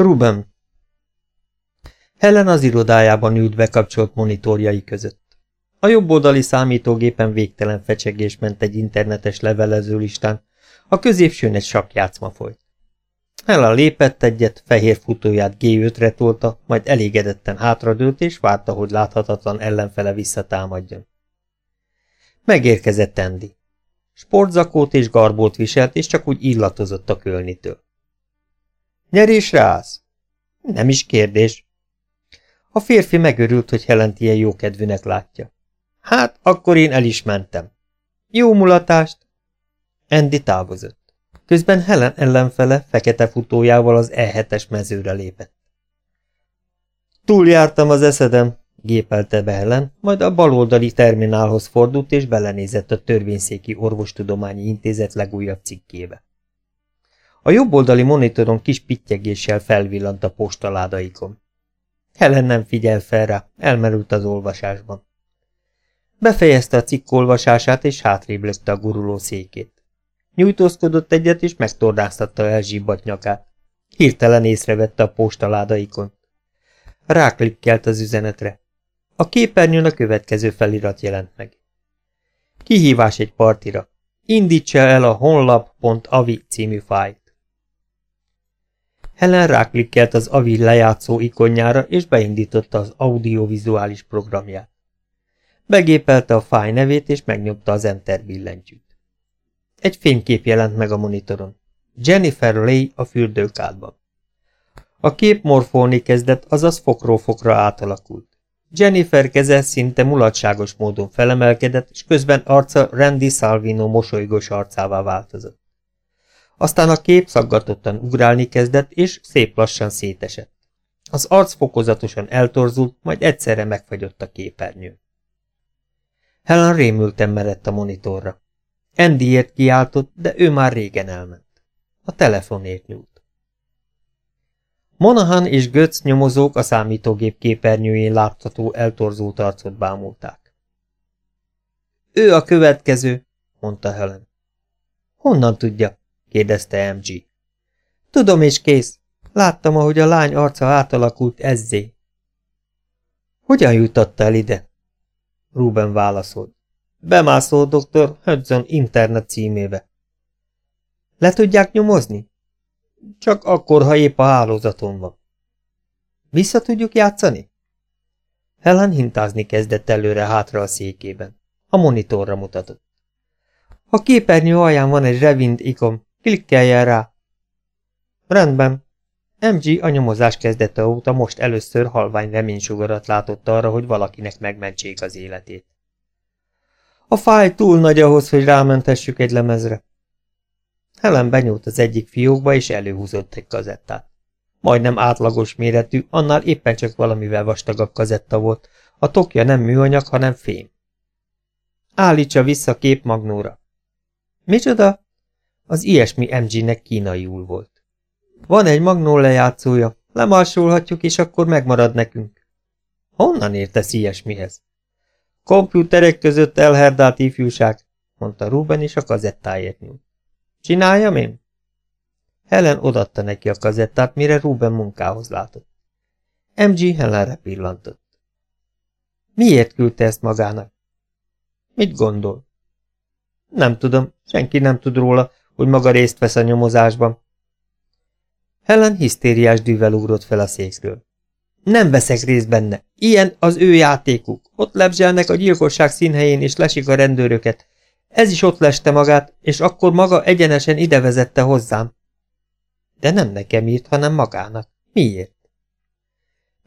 Ruben. Helen az irodájában ült bekapcsolt monitorjai között. A jobb oldali számítógépen végtelen fecsegés ment egy internetes levelező listán, a középsőn egy sakjátszma folyt. Helen lépett egyet, fehér futóját G5-re tolta, majd elégedetten hátradőlt és várta, hogy láthatatlan ellenfele visszatámadjon. Megérkezett Andy. Sportzakót és garbót viselt, és csak úgy illatozott a kölnitől. Nyerésre állsz? Nem is kérdés. A férfi megörült, hogy Helent ilyen jókedvűnek látja. Hát, akkor én el is mentem. Jó mulatást! Andy távozott. Közben Helen ellenfele fekete futójával az E7-es mezőre lépett. Túljártam az eszedem, gépelte be Helen, majd a baloldali terminálhoz fordult és belenézett a törvényszéki orvostudományi intézet legújabb cikkébe. A jobboldali monitoron kis pittyegéssel felvillant a postaládaikon. Helen nem figyel fel rá, elmerült az olvasásban. Befejezte a cikk olvasását, és hátrébb a guruló székét. Nyújtózkodott egyet, és megtordáztatta elzsibbat nyakát. Hirtelen észrevette a postaládaikon. Ráklikkelt az üzenetre. A képernyőn a következő felirat jelent meg. Kihívás egy partira. Indítsa el a honlap.avi című fájt. Helen ráklikkelt az AVI lejátszó ikonjára, és beindította az audiovizuális programját. Begépelte a fáj nevét, és megnyomta az Enter billentyűt. Egy fénykép jelent meg a monitoron. Jennifer Lay a fürdőkádban. A kép morfolni kezdett, azaz fokról fokra átalakult. Jennifer keze szinte mulatságos módon felemelkedett, és közben arca Randy Salvino mosolygós arcává változott. Aztán a kép szaggatottan ugrálni kezdett, és szép lassan szétesett. Az arc fokozatosan eltorzult, majd egyszerre megfagyott a képernyő. Helen rémülten merett a monitorra. Andyért kiáltott, de ő már régen elment. A telefonért nyúlt. Monahan és Götz nyomozók a számítógép képernyőjén látható eltorzult arcot bámulták. Ő a következő, mondta Helen. Honnan tudja? Kérdezte MG. Tudom és kész. Láttam, ahogy a lány arca átalakult ezzé. Hogyan jutotta el ide? Ruben válaszolt. Bemászol dr. Hudson internet címébe. Le tudják nyomozni? Csak akkor, ha épp a hálózaton van. Vissza tudjuk játszani? Helen hintázni kezdett előre-hátra a székében. A monitorra mutatott. A képernyő alján van egy revind ikon, klikkeljen rá. Rendben. MG a nyomozás kezdete óta most először halvány reménysugarat látott arra, hogy valakinek megmentsék az életét. A fáj túl nagy ahhoz, hogy rámentessük egy lemezre. Helen benyúlt az egyik fiókba, és előhúzott egy kazettát. Majdnem átlagos méretű, annál éppen csak valamivel vastagabb kazetta volt. A tokja nem műanyag, hanem fém. Állítsa vissza kép magnóra. Micsoda? Az ilyesmi MG-nek kínaiul volt. Van egy magnó lejátszója, lemarsolhatjuk, és akkor megmarad nekünk. Honnan értesz ilyesmihez? Komputerek között elherdált ifjúság, mondta Ruben, és a kazettáért nyújt. Csináljam én? Helen odatta neki a kazettát, mire Ruben munkához látott. MG Helenre pillantott. Miért küldte ezt magának? Mit gondol? Nem tudom, senki nem tud róla, hogy maga részt vesz a nyomozásban. Helen hisztériás dűvel ugrott fel a székről. Nem veszek részt benne. Ilyen az ő játékuk. Ott lebzselnek a gyilkosság színhelyén és lesik a rendőröket. Ez is ott leste magát, és akkor maga egyenesen ide vezette hozzám. De nem nekem írt, hanem magának. Miért?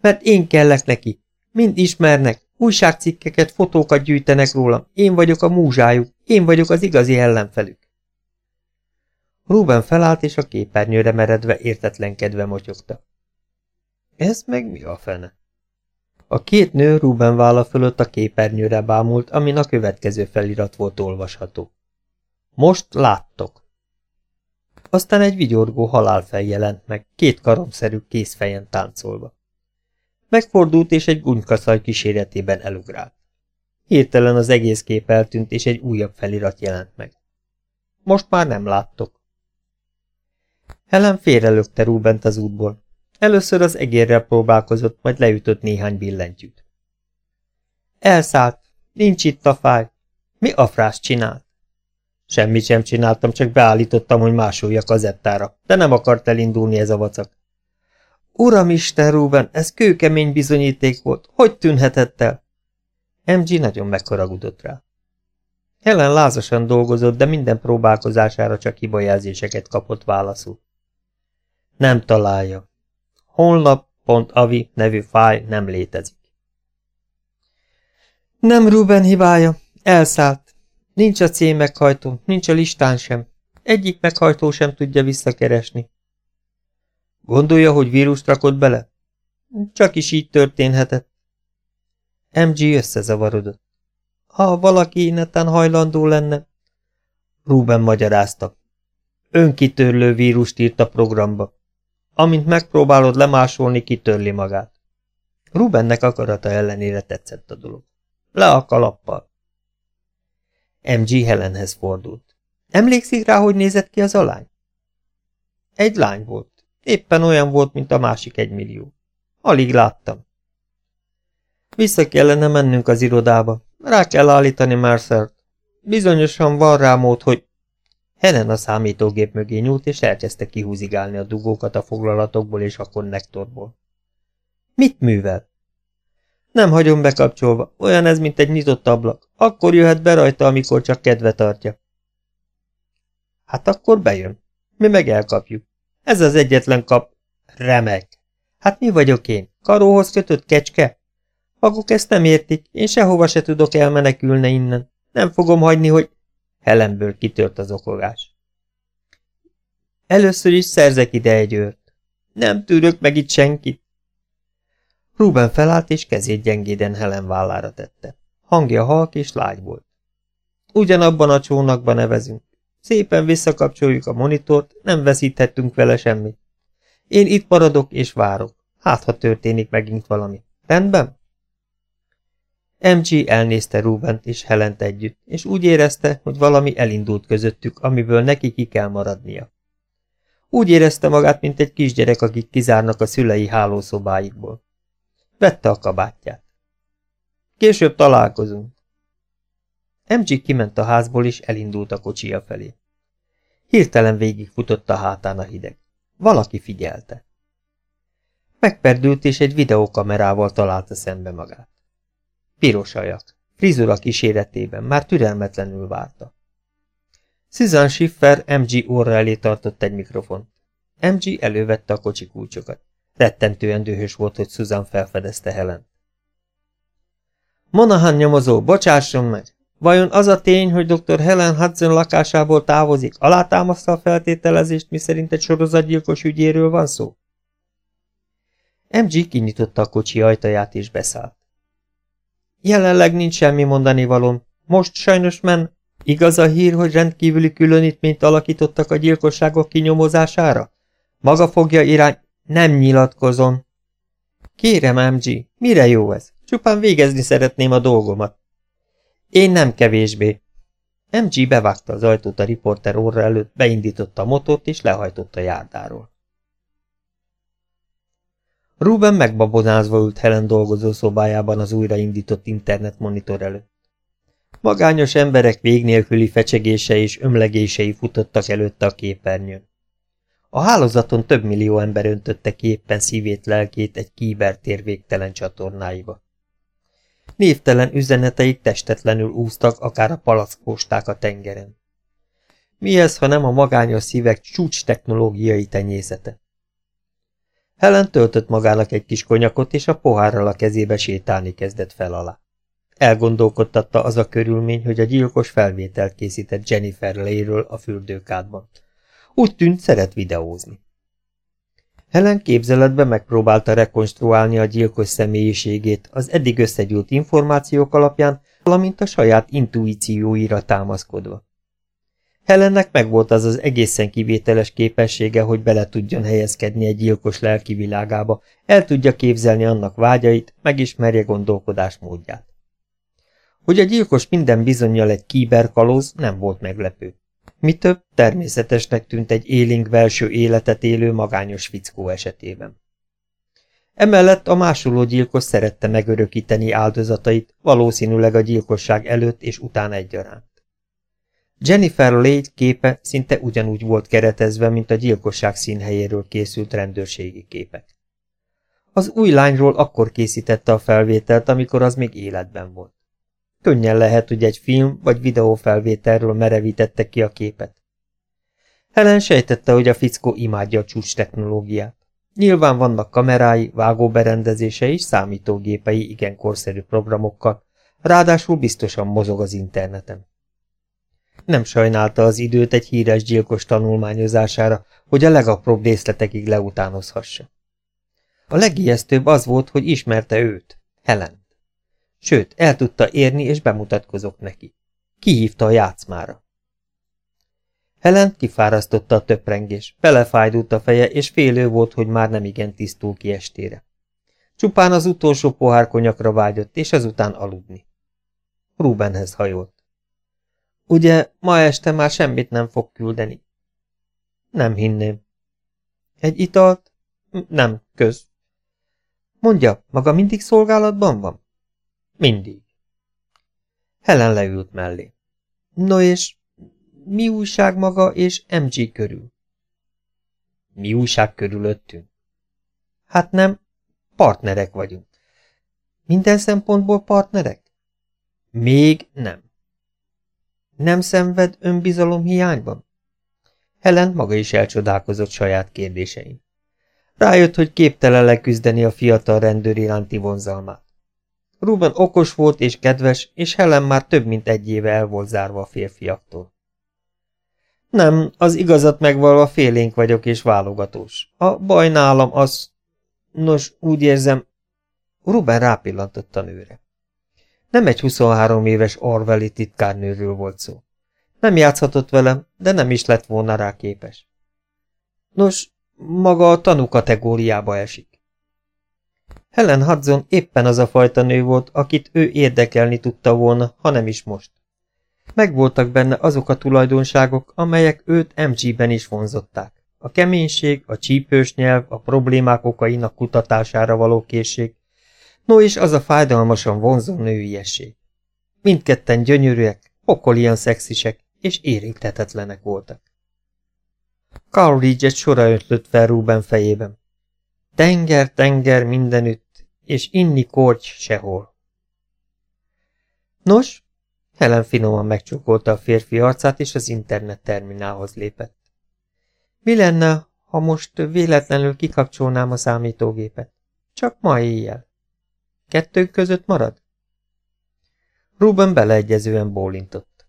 Mert én kellek neki. Mind ismernek, újságcikkeket, fotókat gyűjtenek rólam. Én vagyok a múzsájuk, én vagyok az igazi ellenfelük. Ruben felállt, és a képernyőre meredve értetlenkedve motyogta. Ez meg mi a fene? A két nő Ruben válla fölött a képernyőre bámult, amin a következő felirat volt olvasható. Most láttok. Aztán egy vigyorgó halálfej jelent meg, két karomszerű kézfejen táncolva. Megfordult, és egy gunykaszaj kíséretében elugrált. Hirtelen az egész kép eltűnt, és egy újabb felirat jelent meg. Most már nem láttok. Helen félrelökte Rubent az útból. Először az egérrel próbálkozott, majd leütött néhány billentyűt. Elszállt. Nincs itt a fáj. Mi a frász csinált? Semmit sem csináltam, csak beállítottam, hogy másoljak az ettára, de nem akart elindulni ez a vacak. Uramisten, Ruben, ez kőkemény bizonyíték volt. Hogy tűnhetett el? MG nagyon megharagudott rá. Helen lázasan dolgozott, de minden próbálkozására csak hibajelzéseket kapott válaszul. Nem találja. Honlap.avi nevű fáj nem létezik. Nem Ruben hibája. Elszállt. Nincs a C meghajtó, nincs a listán sem. Egyik meghajtó sem tudja visszakeresni. Gondolja, hogy vírust rakott bele? Csak is így történhetett. MG összezavarodott. Ha valaki neten hajlandó lenne... Ruben magyarázta. Önkitörlő vírust írt a programba. Amint megpróbálod lemásolni, kitörli magát. Rubennek akarata ellenére tetszett a dolog. Le a kalappal. MG Helenhez fordult. Emlékszik rá, hogy nézett ki az alány? Egy lány volt. Éppen olyan volt, mint a másik egymillió. Alig láttam. Vissza kellene mennünk az irodába. Rá kell állítani Mercert. Bizonyosan van rá mód, hogy... Helen a számítógép mögé nyúlt, és elkezdte kihúzigálni a dugókat a foglalatokból és a konnektorból. Mit művel? Nem hagyom bekapcsolva. Olyan ez, mint egy nyitott ablak. Akkor jöhet be rajta, amikor csak kedve tartja. Hát akkor bejön. Mi meg elkapjuk. Ez az egyetlen kap... Remek. Hát mi vagyok én? Karóhoz kötött kecske? Maguk ezt nem értik, én sehova se tudok elmenekülni innen. Nem fogom hagyni, hogy... Helenből kitört az okogás. Először is szerzek ide egy őrt. Nem tűrök meg itt senkit. Ruben felállt, és kezét gyengéden Helen vállára tette. Hangja halk és lágy volt. Ugyanabban a csónakban nevezünk. Szépen visszakapcsoljuk a monitort, nem veszíthettünk vele semmit. Én itt maradok és várok. Hát, ha történik megint valami. Rendben? MG elnézte Rubent és Helent együtt, és úgy érezte, hogy valami elindult közöttük, amiből neki ki kell maradnia. Úgy érezte magát, mint egy kisgyerek, akik kizárnak a szülei hálószobáikból. Vette a kabátját. Később találkozunk. MG kiment a házból, és elindult a kocsia felé. Hirtelen végigfutott a hátán a hideg. Valaki figyelte. Megperdült, és egy videókamerával találta szembe magát. Piros ajak, frizura kíséretében, már türelmetlenül várta. Susan Schiffer MG óra elé tartott egy mikrofont. MG elővette a kocsi kulcsokat. Rettentően dühös volt, hogy Susan felfedezte Helen. Monahan nyomozó, bocsásson meg! Vajon az a tény, hogy dr. Helen Hudson lakásából távozik, alátámaszta a feltételezést, miszerint egy sorozatgyilkos ügyéről van szó? MG kinyitotta a kocsi ajtaját és beszállt. Jelenleg nincs semmi mondani valóm. Most sajnos men. Igaz a hír, hogy rendkívüli különítményt alakítottak a gyilkosságok kinyomozására? Maga fogja irány... Nem nyilatkozom. Kérem, MG, mire jó ez? Csupán végezni szeretném a dolgomat. Én nem kevésbé. MG bevágta az ajtót a riporter orra előtt, beindította a motort és lehajtott a járdáról. Ruben megbabonázva ült Helen dolgozó szobájában az újraindított internetmonitor előtt. Magányos emberek végnélküli fecsegése és ömlegései futottak előtte a képernyőn. A hálózaton több millió ember öntötte ki éppen szívét, lelkét egy kíbertér végtelen csatornáiba. Névtelen üzeneteik testetlenül úztak, akár a palackposták a tengeren. Mi ez, ha nem a magányos szívek csúcs technológiai tenyészete? Helen töltött magának egy kis konyakot, és a pohárral a kezébe sétálni kezdett fel alá. Elgondolkodtatta az a körülmény, hogy a gyilkos felvételt készített Jennifer Lee-ről a fürdőkádban. Úgy tűnt, szeret videózni. Helen képzeletben megpróbálta rekonstruálni a gyilkos személyiségét az eddig összegyűlt információk alapján, valamint a saját intuícióira támaszkodva. Helennek megvolt az az egészen kivételes képessége, hogy bele tudjon helyezkedni egy gyilkos lelki világába, el tudja képzelni annak vágyait, megismerje gondolkodás módját. Hogy a gyilkos minden bizonyal egy kíberkalóz, nem volt meglepő. Mi több, természetesnek tűnt egy élénk belső életet élő magányos fickó esetében. Emellett a másoló gyilkos szerette megörökíteni áldozatait, valószínűleg a gyilkosság előtt és után egyaránt. Jennifer Lade képe szinte ugyanúgy volt keretezve, mint a gyilkosság színhelyéről készült rendőrségi képek. Az új lányról akkor készítette a felvételt, amikor az még életben volt. Könnyen lehet, hogy egy film vagy videófelvételről merevítette ki a képet. Helen sejtette, hogy a fickó imádja a csúcs technológiát. Nyilván vannak kamerái, vágóberendezése és számítógépei igen korszerű programokkal, ráadásul biztosan mozog az interneten. Nem sajnálta az időt egy híres gyilkos tanulmányozására, hogy a legapróbb részletekig leutánozhassa. A legijesztőbb az volt, hogy ismerte őt, Helen. Sőt, el tudta érni és bemutatkozott neki. Kihívta a játszmára. Helen kifárasztotta a töprengés, belefájdult a feje, és félő volt, hogy már nem igen tisztul ki estére. Csupán az utolsó pohár konyakra vágyott, és azután aludni. Rubenhez hajolt. Ugye, ma este már semmit nem fog küldeni? Nem hinném. Egy italt? Nem, köz. Mondja, maga mindig szolgálatban van? Mindig. Helen leült mellé. No és mi újság maga és MG körül? Mi újság körülöttünk? Hát nem, partnerek vagyunk. Minden szempontból partnerek? Még nem. Nem szenved önbizalom hiányban? Helen maga is elcsodálkozott saját kérdésein. Rájött, hogy képtelen leküzdeni a fiatal rendőr iránti vonzalmát. Ruben okos volt és kedves, és Helen már több mint egy éve el volt zárva a férfiaktól. Nem, az igazat megvalva félénk vagyok és válogatós. A baj nálam az... Nos, úgy érzem... Ruben rápillantott a nőre. Nem egy 23 éves Orwelli titkárnőről volt szó. Nem játszhatott velem, de nem is lett volna rá képes. Nos, maga a tanú kategóriába esik. Helen Hudson éppen az a fajta nő volt, akit ő érdekelni tudta volna, ha nem is most. Megvoltak benne azok a tulajdonságok, amelyek őt MG-ben is vonzották. A keménység, a csípős nyelv, a problémák okainak kutatására való készség, no és az a fájdalmasan vonzó nőiesség. Mindketten gyönyörűek, pokolian szexisek és érintetetlenek voltak. Carl Ridge egy sora ötlött fel Ruben fejében. Tenger, tenger mindenütt, és inni korty sehol. Nos, Helen finoman megcsókolta a férfi arcát, és az internet terminálhoz lépett. Mi lenne, ha most véletlenül kikapcsolnám a számítógépet? Csak ma éjjel. Kettőnk között marad? Ruben beleegyezően bólintott.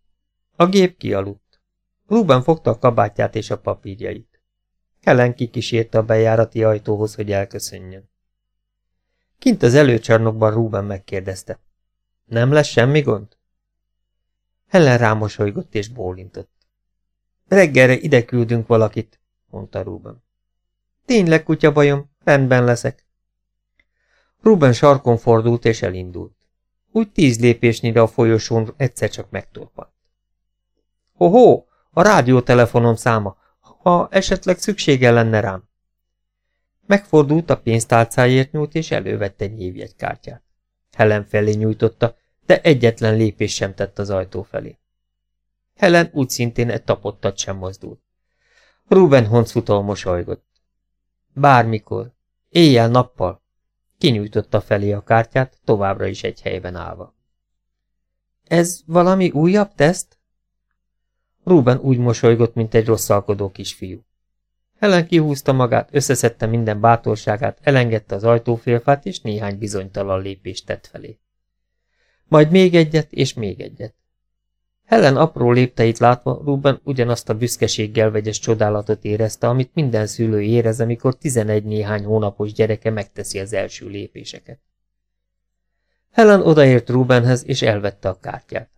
A gép kialudt. Ruben fogta a kabátját és a papírjait. Helen kikísérte a bejárati ajtóhoz, hogy elköszönjön. Kint az előcsarnokban Ruben megkérdezte. Nem lesz semmi gond? Helen rámosolygott és bólintott. Reggelre ide küldünk valakit, mondta Ruben. Tényleg, kutya bajom, rendben leszek. Ruben sarkon fordult és elindult. Úgy tíz lépésnyire a folyosón egyszer csak megtorpant. Ho-ho, a rádiótelefonom száma, ha esetleg szüksége lenne rám. Megfordult a pénztárcáért nyújt, és elővette egy névjegykártyát. Helen felé nyújtotta, de egyetlen lépés sem tett az ajtó felé. Helen úgy szintén egy tapottat sem mozdult. Ruben honcfutól mosolygott. Bármikor, éjjel-nappal, kinyújtotta felé a kártyát, továbbra is egy helyben állva. Ez valami újabb teszt? Ruben úgy mosolygott, mint egy rosszalkodó kisfiú. Helen kihúzta magát, összeszedte minden bátorságát, elengedte az ajtófélfát, és néhány bizonytalan lépést tett felé. Majd még egyet, és még egyet. Helen apró lépteit látva Ruben ugyanazt a büszkeséggel vegyes csodálatot érezte, amit minden szülő érez, amikor tizenegy néhány hónapos gyereke megteszi az első lépéseket. Helen odaért Rubenhez, és elvette a kártyát.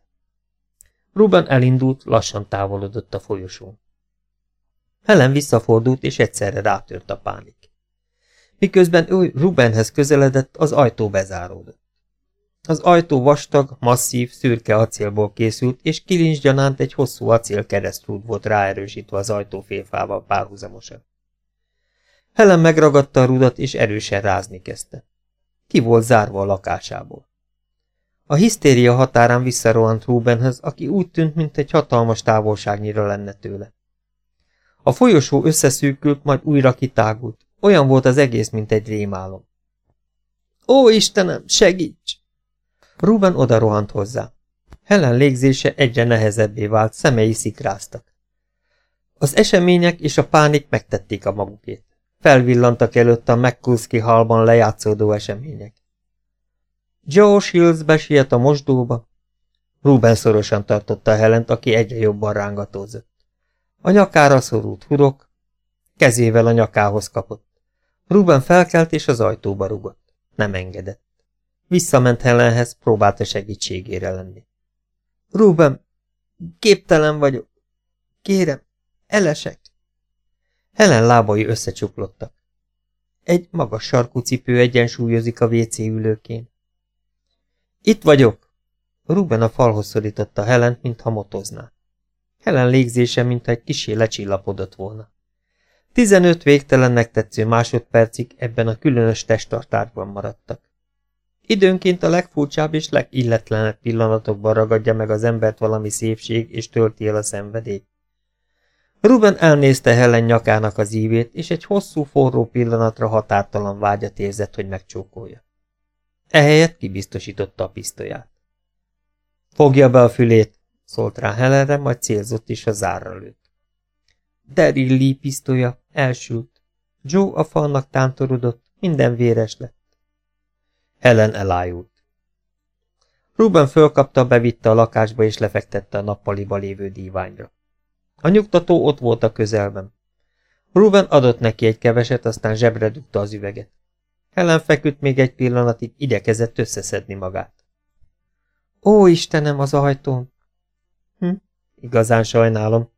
Ruben elindult, lassan távolodott a folyosón. Helen visszafordult, és egyszerre rátört a pánik. Miközben ő Rubenhez közeledett, az ajtó bezáródott. Az ajtó vastag, masszív, szürke acélból készült, és kilincsgyanánt egy hosszú acél keresztrúd volt ráerősítve az ajtó félfával párhuzamosan. Helen megragadta a rudat, és erősen rázni kezdte. Ki volt zárva a lakásából. A hisztéria határán visszarohant Rubenhez, aki úgy tűnt, mint egy hatalmas távolságnyira lenne tőle. A folyosó összeszűkült, majd újra kitágult. Olyan volt az egész, mint egy rémálom. Ó, Istenem, segíts! Ruben oda rohant hozzá. Helen légzése egyre nehezebbé vált, szemei szikráztak. Az események és a pánik megtették a magukét. Felvillantak előtt a McCullsky halban lejátszódó események. Joe Shields besiet a mosdóba. Ruben szorosan tartotta Helent, aki egyre jobban rángatózott. A nyakára szorult hurok, kezével a nyakához kapott. Ruben felkelt és az ajtóba rugott. Nem engedett. Visszament Helenhez, próbálta segítségére lenni. Ruben, képtelen vagyok. Kérem, elesek. Helen lábai összecsuklottak. Egy magas sarkú cipő egyensúlyozik a WC ülőkén. Itt vagyok! Ruben a falhoz szorította Helen, mintha motozná. Helen légzése, mintha egy kisé lecsillapodott volna. Tizenöt végtelennek tetsző másodpercig ebben a különös testtartásban maradtak. Időnként a legfurcsább és legilletlenebb pillanatokban ragadja meg az embert valami szépség, és tölti el a szenvedély. Ruben elnézte Helen nyakának az ívét, és egy hosszú, forró pillanatra határtalan vágyat érzett, hogy megcsókolja. Ehelyett kibiztosította a pisztolyát. Fogja be a fülét, szólt rá Helenre, majd célzott is a zárra lőtt. Daryl Lee pisztolya elsült. Joe a falnak tántorodott, minden véres lett. Helen elájult. Ruben fölkapta, bevitte a lakásba és lefektette a nappaliba lévő díványra. A nyugtató ott volt a közelben. Ruben adott neki egy keveset, aztán zsebre dugta az üveget. Helen feküdt még egy pillanatig, igyekezett összeszedni magát. Ó, Istenem, az ajtón! Hm, igazán sajnálom.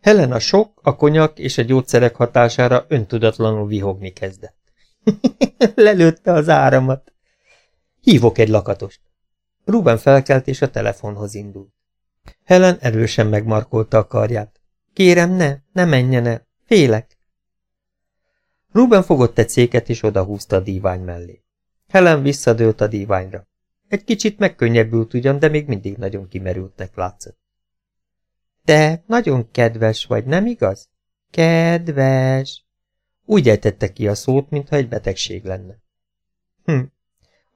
Helen a sok, a konyak és a gyógyszerek hatására öntudatlanul vihogni kezdett. Lelőtte az áramat. Hívok egy lakatost. Ruben felkelt és a telefonhoz indult. Helen erősen megmarkolta a karját. Kérem, ne, ne menjen el. Félek. Ruben fogott egy széket és odahúzta a dívány mellé. Helen visszadőlt a díványra. Egy kicsit megkönnyebbült ugyan, de még mindig nagyon kimerültnek látszott. Te nagyon kedves vagy, nem igaz? Kedves! Úgy ejtette ki a szót, mintha egy betegség lenne. Hm,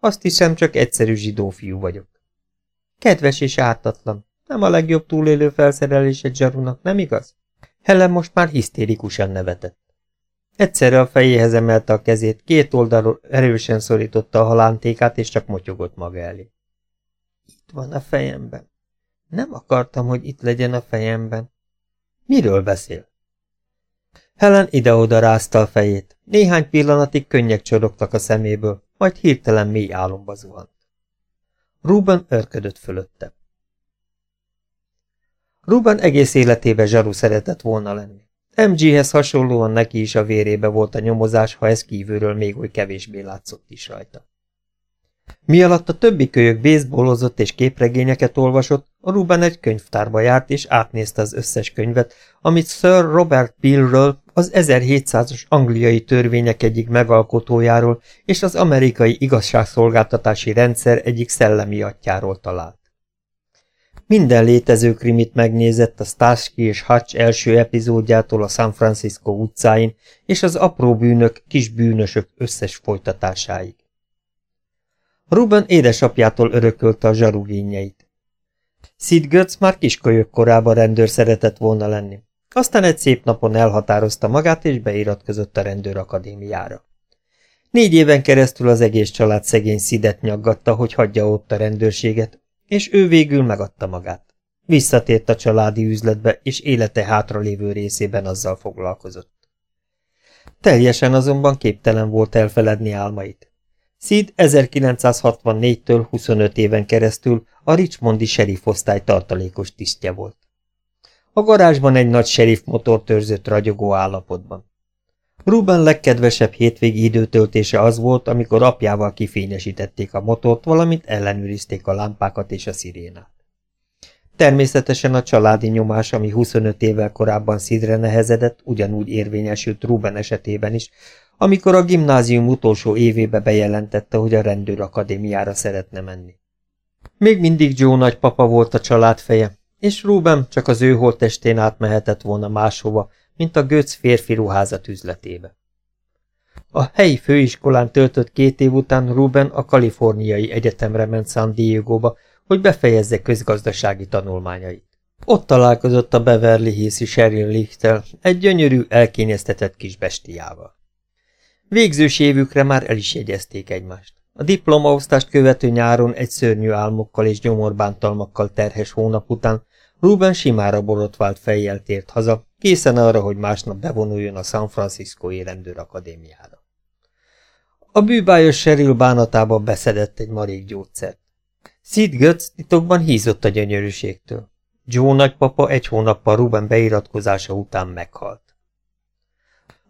azt hiszem, csak egyszerű zsidó fiú vagyok. Kedves és ártatlan. Nem a legjobb túlélő felszerelés egy zsarunak, nem igaz? Helen most már hisztérikusan nevetett. Egyszerre a fejéhez emelte a kezét, két oldalról erősen szorította a halántékát, és csak motyogott maga elé. Itt van a fejemben. Nem akartam, hogy itt legyen a fejemben. Miről beszél? Helen ide-oda rázta a fejét. Néhány pillanatig könnyek csorogtak a szeméből, majd hirtelen mély álomba zuhant. Ruben örködött fölötte. Ruben egész életében zsaru szeretett volna lenni. MG-hez hasonlóan neki is a vérébe volt a nyomozás, ha ez kívülről még oly kevésbé látszott is rajta. Mi alatt a többi kölyök baseballozott és képregényeket olvasott, Ruben egy könyvtárba járt és átnézte az összes könyvet, amit Sir Robert Peel-ről, az 1700-as angliai törvények egyik megalkotójáról és az amerikai igazságszolgáltatási rendszer egyik szellemi atyáról talált. Minden létező krimit megnézett a Starsky és Hutch első epizódjától a San Francisco utcáin, és az apró bűnök, kis bűnösök összes folytatásáig. Ruben édesapjától örökölte a zsarugényeit. Sid Götz már kiskölyök korában rendőr szeretett volna lenni. Aztán egy szép napon elhatározta magát, és beiratkozott a rendőrakadémiára. Négy éven keresztül az egész család szegény Szidet nyaggatta, hogy hagyja ott a rendőrséget, és ő végül megadta magát. Visszatért a családi üzletbe, és élete hátralévő részében azzal foglalkozott. Teljesen azonban képtelen volt elfeledni álmait. Sid 1964-től 25 éven keresztül a Richmondi sheriff osztály tartalékos tisztje volt. A garázsban egy nagy sheriff motor törzött ragyogó állapotban. Ruben legkedvesebb hétvégi időtöltése az volt, amikor apjával kifényesítették a motort, valamint ellenőrizték a lámpákat és a szirénát. Természetesen a családi nyomás, ami 25 évvel korábban szídre nehezedett, ugyanúgy érvényesült Ruben esetében is, amikor a gimnázium utolsó évébe bejelentette, hogy a rendőrakadémiára szeretne menni. Még mindig Joe nagypapa volt a család feje, és Ruben csak az ő holttestén átmehetett volna máshova, mint a Götz férfi ruházat üzletébe. A helyi főiskolán töltött két év után Ruben a kaliforniai egyetemre ment San Diego-ba, hogy befejezze közgazdasági tanulmányait. Ott találkozott a Beverly Hills-i Sheryl Lichtel, egy gyönyörű, elkényeztetett kis bestiával. Végzős évükre már el is jegyezték egymást. A diplomaosztást követő nyáron egy szörnyű álmokkal és gyomorbántalmakkal terhes hónap után Ruben simára borotvált fejjel tért haza, készen arra, hogy másnap bevonuljon a San Franciscoi rendőrakadémiára. A bűbájos Sheryl bánatába beszedett egy marék gyógyszert. Sid Götz titokban hízott a gyönyörűségtől. Joe nagypapa egy hónappal Ruben beiratkozása után meghalt.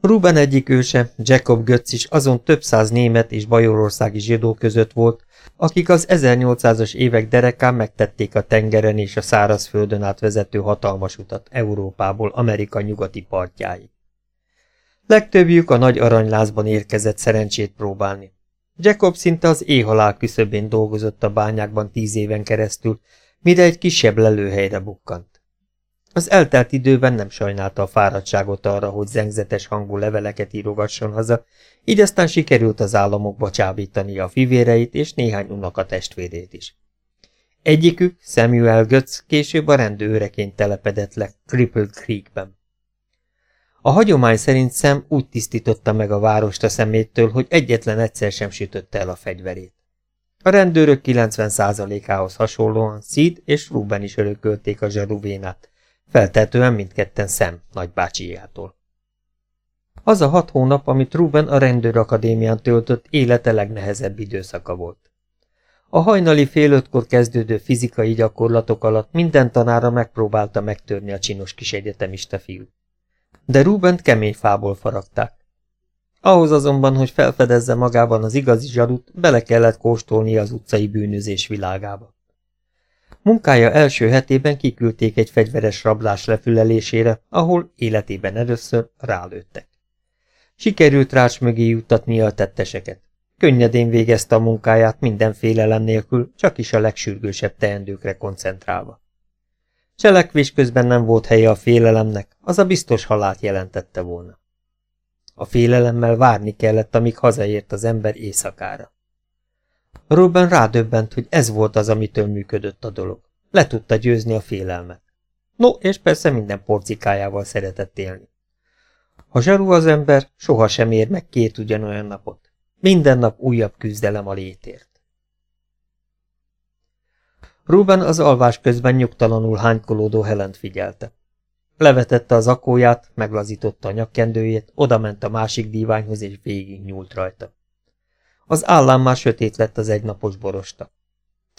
Ruben egyik őse, Jacob Götz is azon több száz német és bajorországi zsidó között volt, akik az 1800-as évek derekán megtették a tengeren és a szárazföldön át vezető hatalmas utat Európából Amerika nyugati partjáig. Legtöbbjük a nagy aranylázban érkezett szerencsét próbálni. Jacob szinte az éhalál küszöbén dolgozott a bányákban tíz éven keresztül, mire egy kisebb lelőhelyre bukkant. Az eltelt időben nem sajnálta a fáradtságot arra, hogy zengzetes hangú leveleket írogasson haza, így aztán sikerült az államokba csábítani a fivéreit és néhány unoka testvérét is. Egyikük, Samuel Götz, később a rendőreként telepedett le Crippled Creekben. A hagyomány szerint szem úgy tisztította meg a várost a szeméttől, hogy egyetlen egyszer sem sütötte el a fegyverét. A rendőrök 90%-ához hasonlóan Sid és Ruben is örökölték a zsaruvénát, feltetően mindketten szem nagybácsijától. Az a hat hónap, amit Ruben a rendőrakadémián töltött, élete legnehezebb időszaka volt. A hajnali fél ötkor kezdődő fizikai gyakorlatok alatt minden tanára megpróbálta megtörni a csinos kis egyetemista fiút. De Rubent kemény fából faragták. Ahhoz azonban, hogy felfedezze magában az igazi zsarut, bele kellett kóstolni az utcai bűnözés világába. Munkája első hetében kiküldték egy fegyveres rablás lefülelésére, ahol életében először rálőttek. Sikerült rács mögé juttatni a tetteseket. Könnyedén végezte a munkáját minden félelem nélkül, csak is a legsürgősebb teendőkre koncentrálva. Cselekvés közben nem volt helye a félelemnek, az a biztos halált jelentette volna. A félelemmel várni kellett, amíg hazaért az ember éjszakára. Ruben rádöbbent, hogy ez volt az, amitől működött a dolog. Le tudta győzni a félelmet. No, és persze minden porcikájával szeretett élni. Ha zsarú az ember, sohasem ér meg két ugyanolyan napot. Minden nap újabb küzdelem a létért. Ruben az alvás közben nyugtalanul hánykolódó Helent figyelte. Levetette az akóját, meglazította a nyakkendőjét, odament a másik díványhoz és végig nyúlt rajta. Az állám már sötét lett az egynapos borosta.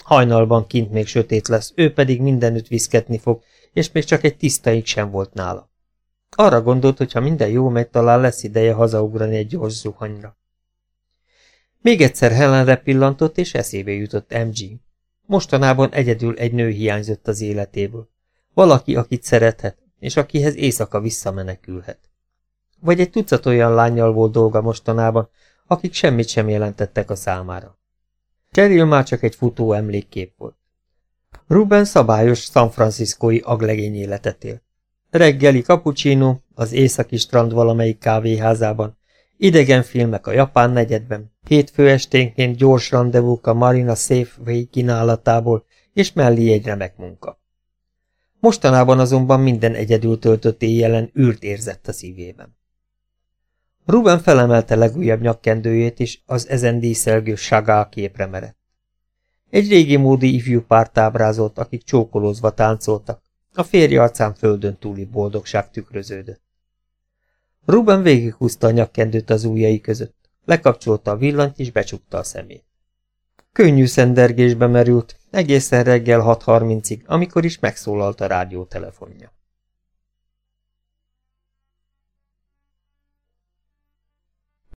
Hajnalban kint még sötét lesz, ő pedig mindenütt viszketni fog, és még csak egy tisztaig sem volt nála. Arra gondolt, hogy ha minden jó megy, talán lesz ideje hazaugrani egy gyors zuhanyra. Még egyszer Helenre pillantott, és eszébe jutott MG. Mostanában egyedül egy nő hiányzott az életéből. Valaki, akit szerethet, és akihez éjszaka visszamenekülhet. Vagy egy tucat olyan lányjal volt dolga mostanában, akik semmit sem jelentettek a számára. Cheryl már csak egy futó emlékkép volt. Ruben szabályos San Franciscoi aglegény életet él. Reggeli cappuccino az északi strand valamelyik kávéházában, idegen filmek a japán negyedben, hétfő esténként gyors rendezvúk a Marina Safeway kínálatából, és mellé egy remek munka. Mostanában azonban minden egyedül töltött éjjelen űrt érzett a szívében. Ruben felemelte legújabb nyakkendőjét, és az ezen díszelgő sagá képre merett. Egy régi módi ifjú párt ábrázolt, akik csókolózva táncoltak. A férj arcán földön túli boldogság tükröződött. Ruben végighúzta a nyakkendőt az ujjai között, lekapcsolta a villanyt és becsukta a szemét. Könnyű szendergésbe merült, egészen reggel 6.30-ig, amikor is megszólalt a rádiótelefonja.